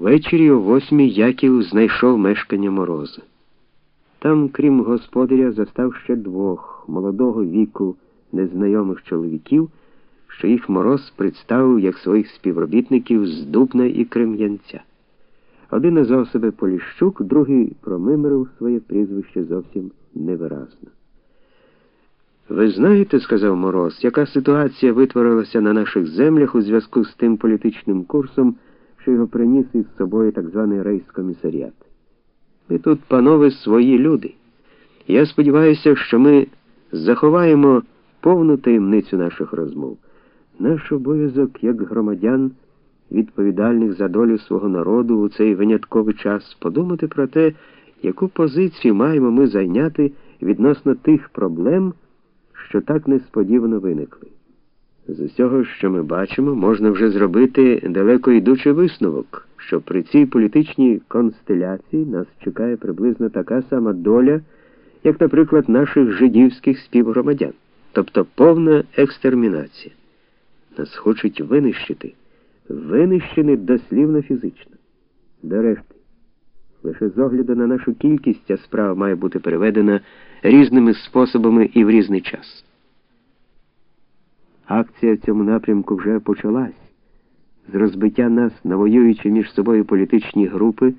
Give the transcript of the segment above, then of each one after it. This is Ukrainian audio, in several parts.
Увечері о восьмій Яків знайшов мешкання мороза. Там, крім господаря, застав ще двох молодого віку незнайомих чоловіків, що їх мороз представив як своїх співробітників з Дубна і Крем'янця. Один назвав себе Поліщук, другий промимирив своє прізвище зовсім невиразно. Ви знаєте, сказав Мороз, яка ситуація витворилася на наших землях у зв'язку з тим політичним курсом, що його приніс із собою так званий рейскомісаріат. Ми тут, панове, свої люди. Я сподіваюся, що ми заховаємо повну таємницю наших розмов. Наш обов'язок як громадян, відповідальних за долю свого народу у цей винятковий час, подумати про те, яку позицію маємо ми зайняти відносно тих проблем, що так несподівано виникли. З усього, що ми бачимо, можна вже зробити далеко йдучий висновок, що при цій політичній констеляції нас чекає приблизно така сама доля, як, наприклад, наших жидівських співгромадян, тобто повна екстермінація. Нас хочуть винищити, винищені дослівно фізично. До решти, лише з огляду на нашу кількість ця справа має бути переведена різними способами і в різний час. Акція в цьому напрямку вже почалась. З розбиття нас на воюючі між собою політичні групи,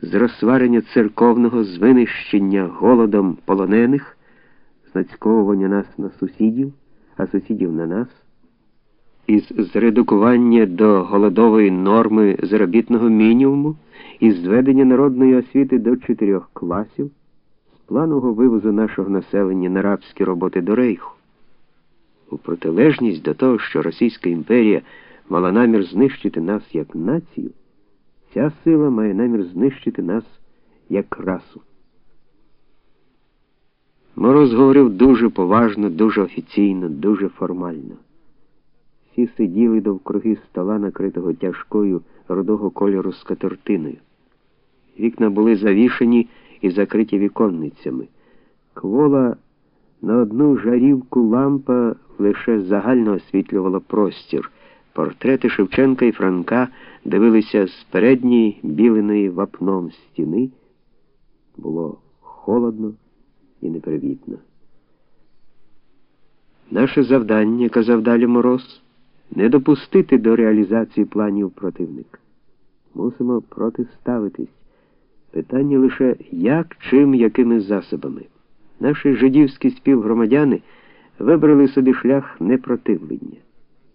з розсварення церковного, з винищення голодом полонених, з нацьковування нас на сусідів, а сусідів на нас, із зредукування до голодової норми заробітного мінімуму, із зведення народної освіти до чотирьох класів, з планового вивозу нашого населення на рабські роботи до рейху. У протилежність до того, що Російська імперія мала намір знищити нас як націю, ця сила має намір знищити нас як расу. Мороз говорив дуже поважно, дуже офіційно, дуже формально. Всі сиділи довкруги стола, накритого тяжкою рудого кольору скатертиною. Вікна були завішені і закриті віконницями. Квола на одну жарівку лампа лише загально освітлювала простір. Портрети Шевченка і Франка дивилися з передньої біленої вапном стіни. Було холодно і непривітно. Наше завдання, казав далі Мороз, не допустити до реалізації планів противника. Мусимо протиставитись. Питання лише як, чим, якими засобами. Наші жидівські співгромадяни вибрали собі шлях непротивлення.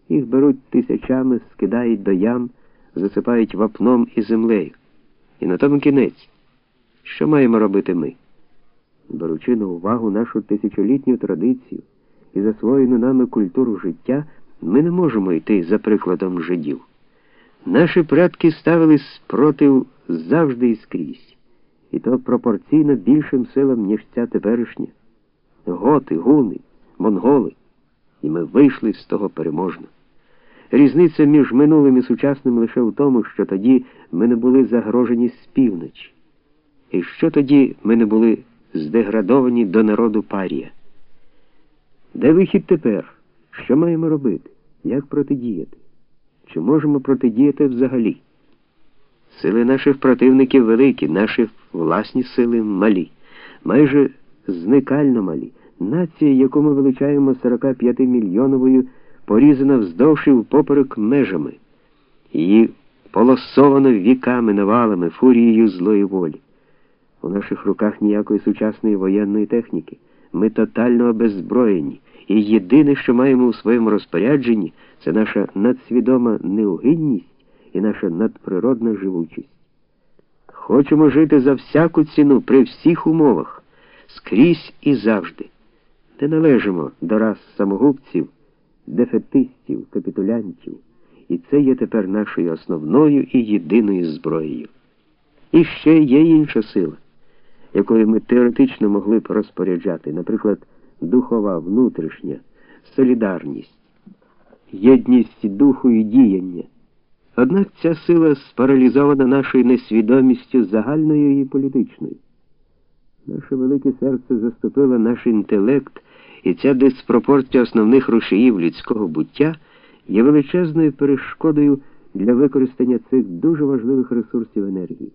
Їх беруть тисячами, скидають до ям, засипають вапном і землею. І на тому кінець. Що маємо робити ми? Беручи на увагу нашу тисячолітню традицію і засвоєну нами культуру життя, ми не можемо йти за прикладом жидів. Наші предки ставили спротив завжди і скрізь, і то пропорційно більшим силам, ніж ця теперішня. Готи, гуни, монголи. І ми вийшли з того переможно. Різниця між минулим і сучасним лише в тому, що тоді ми не були загрожені з півночі. І що тоді ми не були здеградовані до народу парія. Де вихід тепер? Що маємо робити? Як протидіяти? Чи можемо протидіяти взагалі? Сили наших противників великі, наші власні сили малі, майже зникально малі. Нація, яку ми величаємо 45 мільйоновою, порізана вздовж і впоперек межами, її полосовано віками, навалами, фурією злої волі. У наших руках ніякої сучасної воєнної техніки. Ми тотально обеззброєні, і єдине, що маємо у своєму розпорядженні, це наша надсвідома неугидність і наша надприродна живучість. Хочемо жити за всяку ціну при всіх умовах, скрізь і завжди. Не належимо до рас самогубців, дефетистів, капітулянтів, і це є тепер нашою основною і єдиною зброєю. І ще є інша сила, якою ми теоретично могли б розпоряджати, наприклад, духова внутрішня, солідарність, єдність духу і діяння. Однак ця сила спаралізована нашою несвідомістю загальною і політичною. Наше велике серце заступило наш інтелект, і ця диспропорція основних рушіїв людського буття є величезною перешкодою для використання цих дуже важливих ресурсів енергії.